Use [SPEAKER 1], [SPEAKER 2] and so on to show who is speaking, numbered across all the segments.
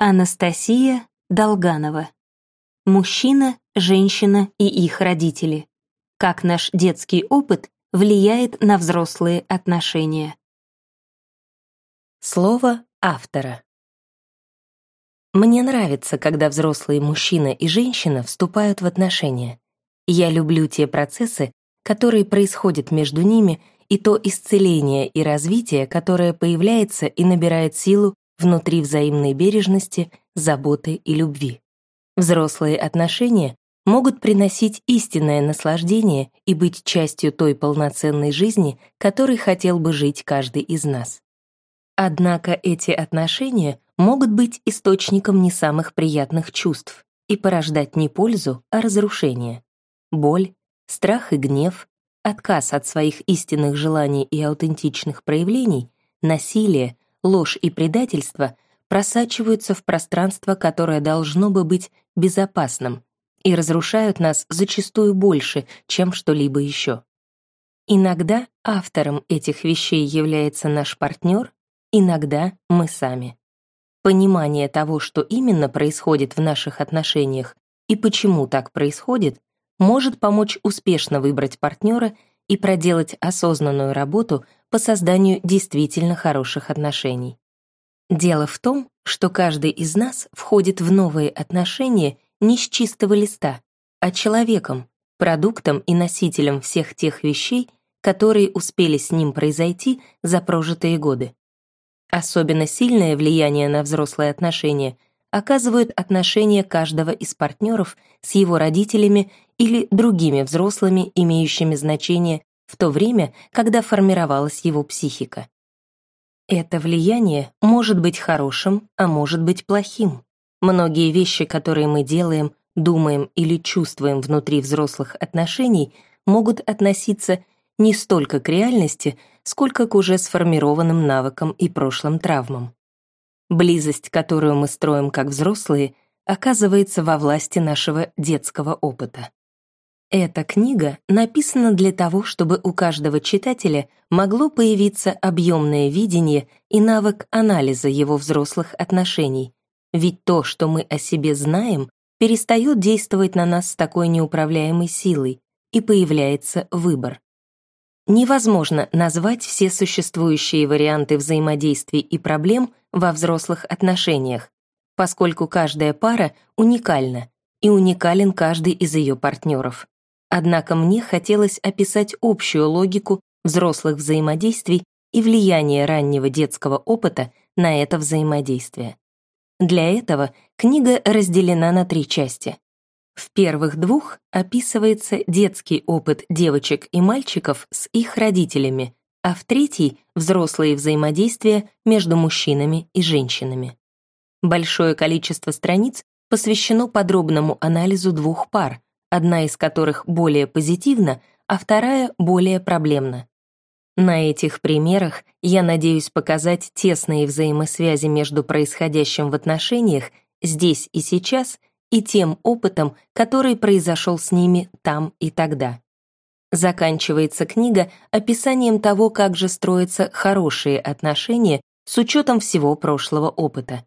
[SPEAKER 1] Анастасия Долганова. Мужчина, женщина и их родители. Как наш детский опыт влияет на взрослые отношения.
[SPEAKER 2] Слово автора. Мне нравится, когда взрослые мужчина и женщина вступают в отношения. Я люблю те процессы, которые происходят между ними, и то исцеление и развитие, которое появляется и набирает силу внутри взаимной бережности, заботы и любви. Взрослые отношения могут приносить истинное наслаждение и быть частью той полноценной жизни, которой хотел бы жить каждый из нас. Однако эти отношения могут быть источником не самых приятных чувств и порождать не пользу, а разрушение. Боль, страх и гнев, отказ от своих истинных желаний и аутентичных проявлений, насилие, ложь и предательство просачиваются в пространство, которое должно бы быть безопасным, и разрушают нас зачастую больше, чем что-либо еще. Иногда автором этих вещей является наш партнер, иногда мы сами. Понимание того, что именно происходит в наших отношениях и почему так происходит, может помочь успешно выбрать партнера и проделать осознанную работу по созданию действительно хороших отношений. Дело в том, что каждый из нас входит в новые отношения не с чистого листа, а человеком, продуктом и носителем всех тех вещей, которые успели с ним произойти за прожитые годы. Особенно сильное влияние на взрослые отношения оказывают отношения каждого из партнеров с его родителями или другими взрослыми, имеющими значение в то время, когда формировалась его психика. Это влияние может быть хорошим, а может быть плохим. Многие вещи, которые мы делаем, думаем или чувствуем внутри взрослых отношений, могут относиться не столько к реальности, сколько к уже сформированным навыкам и прошлым травмам. Близость, которую мы строим как взрослые, оказывается во власти нашего детского опыта. Эта книга написана для того, чтобы у каждого читателя могло появиться объемное видение и навык анализа его взрослых отношений, ведь то, что мы о себе знаем, перестает действовать на нас с такой неуправляемой силой, и появляется выбор. Невозможно назвать все существующие варианты взаимодействий и проблем во взрослых отношениях, поскольку каждая пара уникальна, и уникален каждый из ее партнеров. Однако мне хотелось описать общую логику взрослых взаимодействий и влияние раннего детского опыта на это взаимодействие. Для этого книга разделена на три части. В первых двух описывается детский опыт девочек и мальчиков с их родителями, а в третьей — взрослые взаимодействия между мужчинами и женщинами. Большое количество страниц посвящено подробному анализу двух пар, одна из которых более позитивна, а вторая более проблемна. На этих примерах я надеюсь показать тесные взаимосвязи между происходящим в отношениях здесь и сейчас и тем опытом, который произошел с ними там и тогда. Заканчивается книга описанием того, как же строятся хорошие отношения с учетом всего прошлого опыта.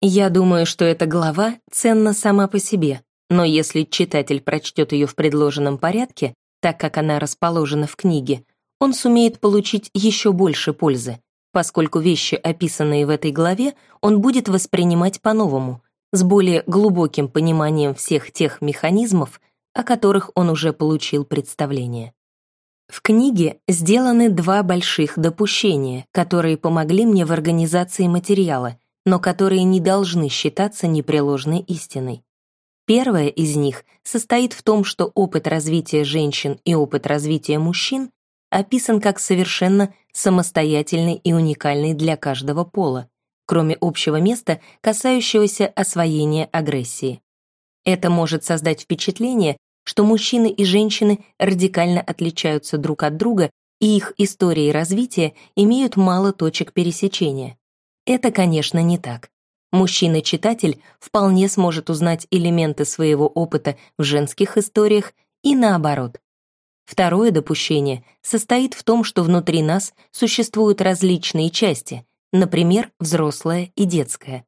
[SPEAKER 2] Я думаю, что эта глава ценна сама по себе, но если читатель прочтет ее в предложенном порядке, так как она расположена в книге, он сумеет получить еще больше пользы, поскольку вещи, описанные в этой главе, он будет воспринимать по-новому, с более глубоким пониманием всех тех механизмов, о которых он уже получил представление. В книге сделаны два больших допущения, которые помогли мне в организации материала, но которые не должны считаться непреложной истиной. Первое из них состоит в том, что опыт развития женщин и опыт развития мужчин описан как совершенно самостоятельный и уникальный для каждого пола, кроме общего места, касающегося освоения агрессии. Это может создать впечатление, что мужчины и женщины радикально отличаются друг от друга, и их истории развития имеют мало точек пересечения. Это, конечно, не так. Мужчина-читатель вполне сможет узнать элементы своего опыта в женских историях и наоборот. Второе допущение состоит в том, что внутри нас существуют различные части, например, взрослая и детская.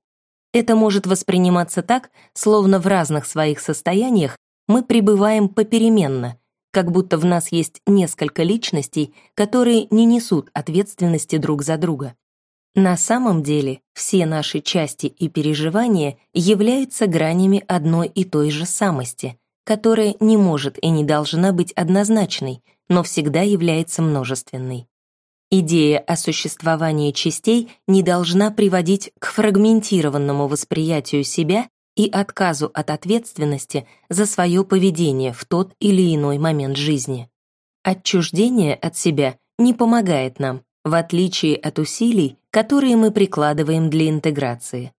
[SPEAKER 2] Это может восприниматься так, словно в разных своих состояниях мы пребываем попеременно, как будто в нас есть несколько личностей, которые не несут ответственности друг за друга. На самом деле все наши части и переживания являются гранями одной и той же самости, которая не может и не должна быть однозначной, но всегда является множественной. Идея о существовании частей не должна приводить к фрагментированному восприятию себя и отказу от ответственности за свое поведение в тот или иной момент жизни. Отчуждение от себя не помогает нам, в отличие от усилий, которые мы прикладываем для интеграции.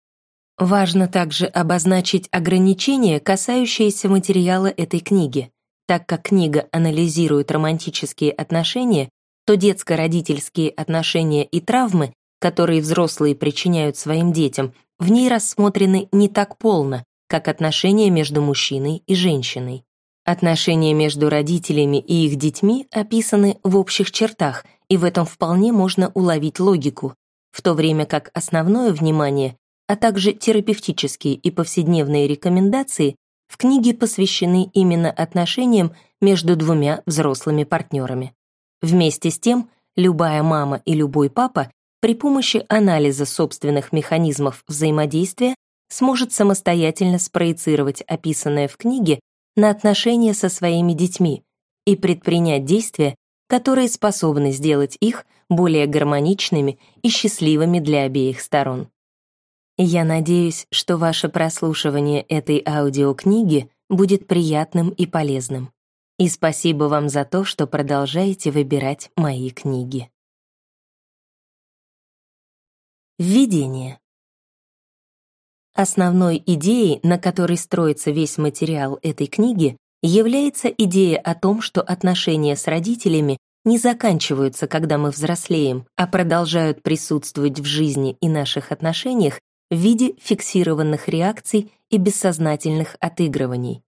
[SPEAKER 2] Важно также обозначить ограничения, касающиеся материала этой книги. Так как книга анализирует романтические отношения, то детско-родительские отношения и травмы, которые взрослые причиняют своим детям, в ней рассмотрены не так полно, как отношения между мужчиной и женщиной. Отношения между родителями и их детьми описаны в общих чертах, и в этом вполне можно уловить логику, в то время как основное внимание, а также терапевтические и повседневные рекомендации в книге посвящены именно отношениям между двумя взрослыми партнерами. Вместе с тем, любая мама и любой папа при помощи анализа собственных механизмов взаимодействия сможет самостоятельно спроецировать описанное в книге на отношения со своими детьми и предпринять действия, которые способны сделать их более гармоничными и счастливыми для обеих сторон. Я надеюсь, что ваше прослушивание этой аудиокниги будет приятным и полезным. И спасибо вам за то, что продолжаете выбирать мои книги. Введение. Основной идеей, на которой строится весь материал этой книги, является идея о том, что отношения с родителями не заканчиваются, когда мы взрослеем, а продолжают присутствовать в жизни и наших отношениях в виде фиксированных реакций и бессознательных отыгрываний.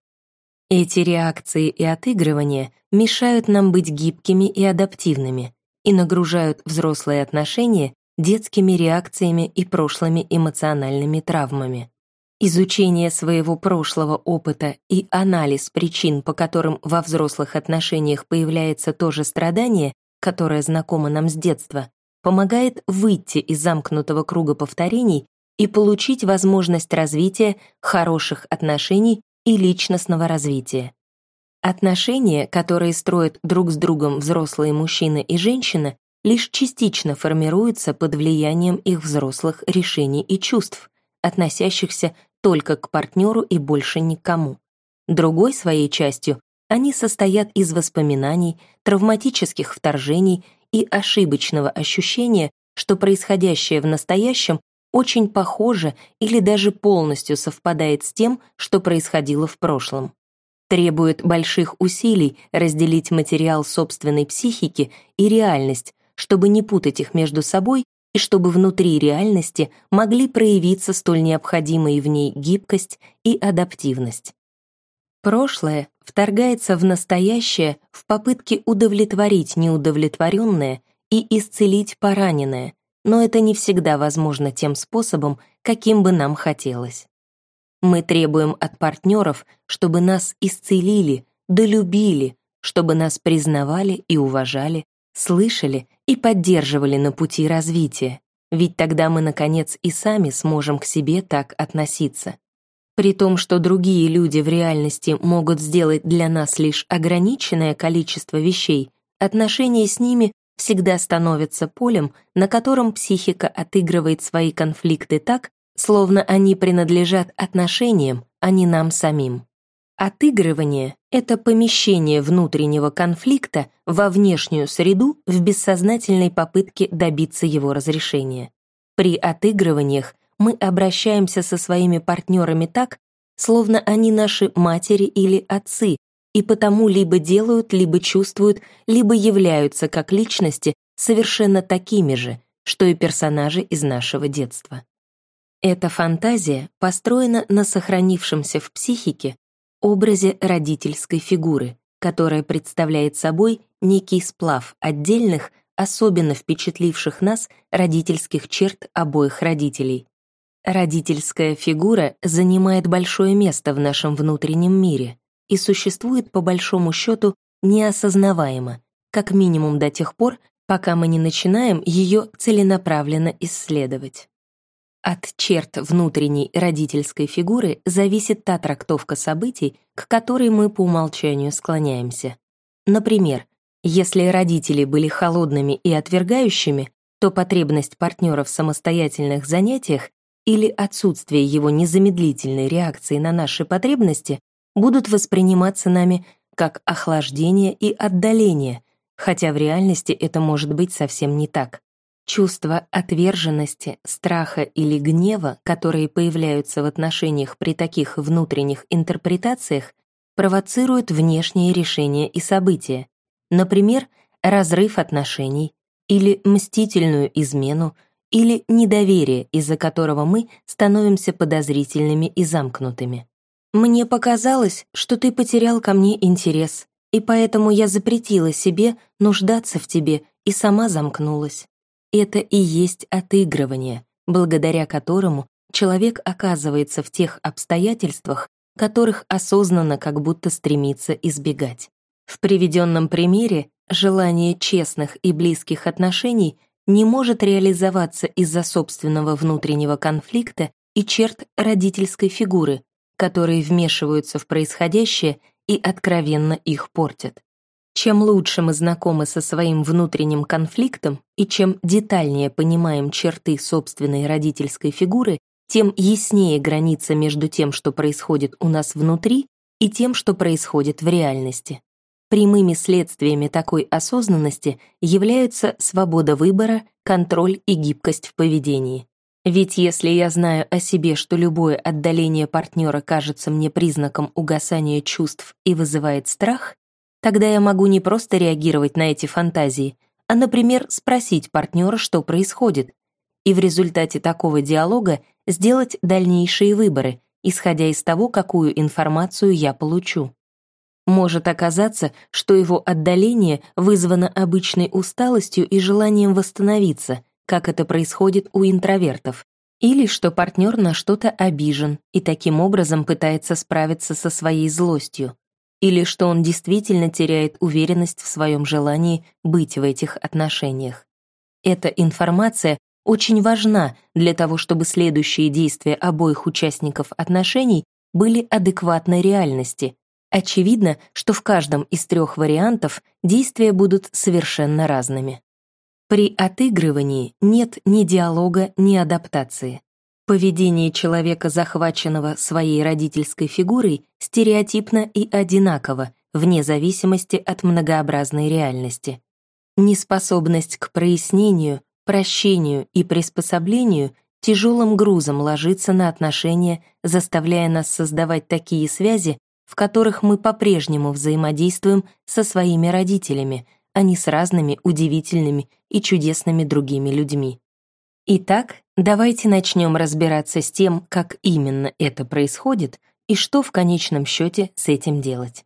[SPEAKER 2] Эти реакции и отыгрывания мешают нам быть гибкими и адаптивными и нагружают взрослые отношения детскими реакциями и прошлыми эмоциональными травмами. Изучение своего прошлого опыта и анализ причин, по которым во взрослых отношениях появляется то же страдание, которое знакомо нам с детства, помогает выйти из замкнутого круга повторений и получить возможность развития хороших отношений и личностного развития. Отношения, которые строят друг с другом взрослые мужчина и женщина, лишь частично формируются под влиянием их взрослых решений и чувств, относящихся только к партнеру и больше никому. Другой своей частью они состоят из воспоминаний, травматических вторжений и ошибочного ощущения, что происходящее в настоящем очень похоже или даже полностью совпадает с тем, что происходило в прошлом. Требует больших усилий разделить материал собственной психики и реальность, чтобы не путать их между собой и чтобы внутри реальности могли проявиться столь необходимые в ней гибкость и адаптивность. Прошлое вторгается в настоящее в попытке удовлетворить неудовлетворенное и исцелить пораненное, но это не всегда возможно тем способом, каким бы нам хотелось. Мы требуем от партнеров, чтобы нас исцелили, долюбили, чтобы нас признавали и уважали, слышали и поддерживали на пути развития, ведь тогда мы, наконец, и сами сможем к себе так относиться. При том, что другие люди в реальности могут сделать для нас лишь ограниченное количество вещей, отношения с ними всегда становятся полем, на котором психика отыгрывает свои конфликты так, словно они принадлежат отношениям, а не нам самим. Отыгрывание — это помещение внутреннего конфликта во внешнюю среду в бессознательной попытке добиться его разрешения. При отыгрываниях мы обращаемся со своими партнерами так, словно они наши матери или отцы, и потому либо делают, либо чувствуют, либо являются как личности совершенно такими же, что и персонажи из нашего детства. Эта фантазия построена на сохранившемся в психике образе родительской фигуры, которая представляет собой некий сплав отдельных, особенно впечатливших нас родительских черт обоих родителей. Родительская фигура занимает большое место в нашем внутреннем мире и существует по большому счету неосознаваемо, как минимум до тех пор, пока мы не начинаем ее целенаправленно исследовать. От черт внутренней родительской фигуры зависит та трактовка событий, к которой мы по умолчанию склоняемся. Например, если родители были холодными и отвергающими, то потребность партнера в самостоятельных занятиях или отсутствие его незамедлительной реакции на наши потребности будут восприниматься нами как охлаждение и отдаление, хотя в реальности это может быть совсем не так. Чувства отверженности, страха или гнева, которые появляются в отношениях при таких внутренних интерпретациях, провоцируют внешние решения и события, например, разрыв отношений или мстительную измену или недоверие, из-за которого мы становимся подозрительными и замкнутыми. «Мне показалось, что ты потерял ко мне интерес, и поэтому я запретила себе нуждаться в тебе и сама замкнулась». Это и есть отыгрывание, благодаря которому человек оказывается в тех обстоятельствах, которых осознанно как будто стремится избегать. В приведенном примере желание честных и близких отношений не может реализоваться из-за собственного внутреннего конфликта и черт родительской фигуры, которые вмешиваются в происходящее и откровенно их портят. Чем лучше мы знакомы со своим внутренним конфликтом и чем детальнее понимаем черты собственной родительской фигуры, тем яснее граница между тем, что происходит у нас внутри, и тем, что происходит в реальности. Прямыми следствиями такой осознанности являются свобода выбора, контроль и гибкость в поведении. Ведь если я знаю о себе, что любое отдаление партнера кажется мне признаком угасания чувств и вызывает страх, Тогда я могу не просто реагировать на эти фантазии, а, например, спросить партнера, что происходит, и в результате такого диалога сделать дальнейшие выборы, исходя из того, какую информацию я получу. Может оказаться, что его отдаление вызвано обычной усталостью и желанием восстановиться, как это происходит у интровертов, или что партнер на что-то обижен и таким образом пытается справиться со своей злостью или что он действительно теряет уверенность в своем желании быть в этих отношениях. Эта информация очень важна для того, чтобы следующие действия обоих участников отношений были адекватной реальности. Очевидно, что в каждом из трех вариантов действия будут совершенно разными. При отыгрывании нет ни диалога, ни адаптации. Поведение человека, захваченного своей родительской фигурой, стереотипно и одинаково, вне зависимости от многообразной реальности. Неспособность к прояснению, прощению и приспособлению тяжелым грузом ложится на отношения, заставляя нас создавать такие связи, в которых мы по-прежнему взаимодействуем со своими родителями, а не с разными удивительными и чудесными другими людьми. Итак, давайте начнем разбираться с тем, как именно это происходит и что в конечном счете с этим делать.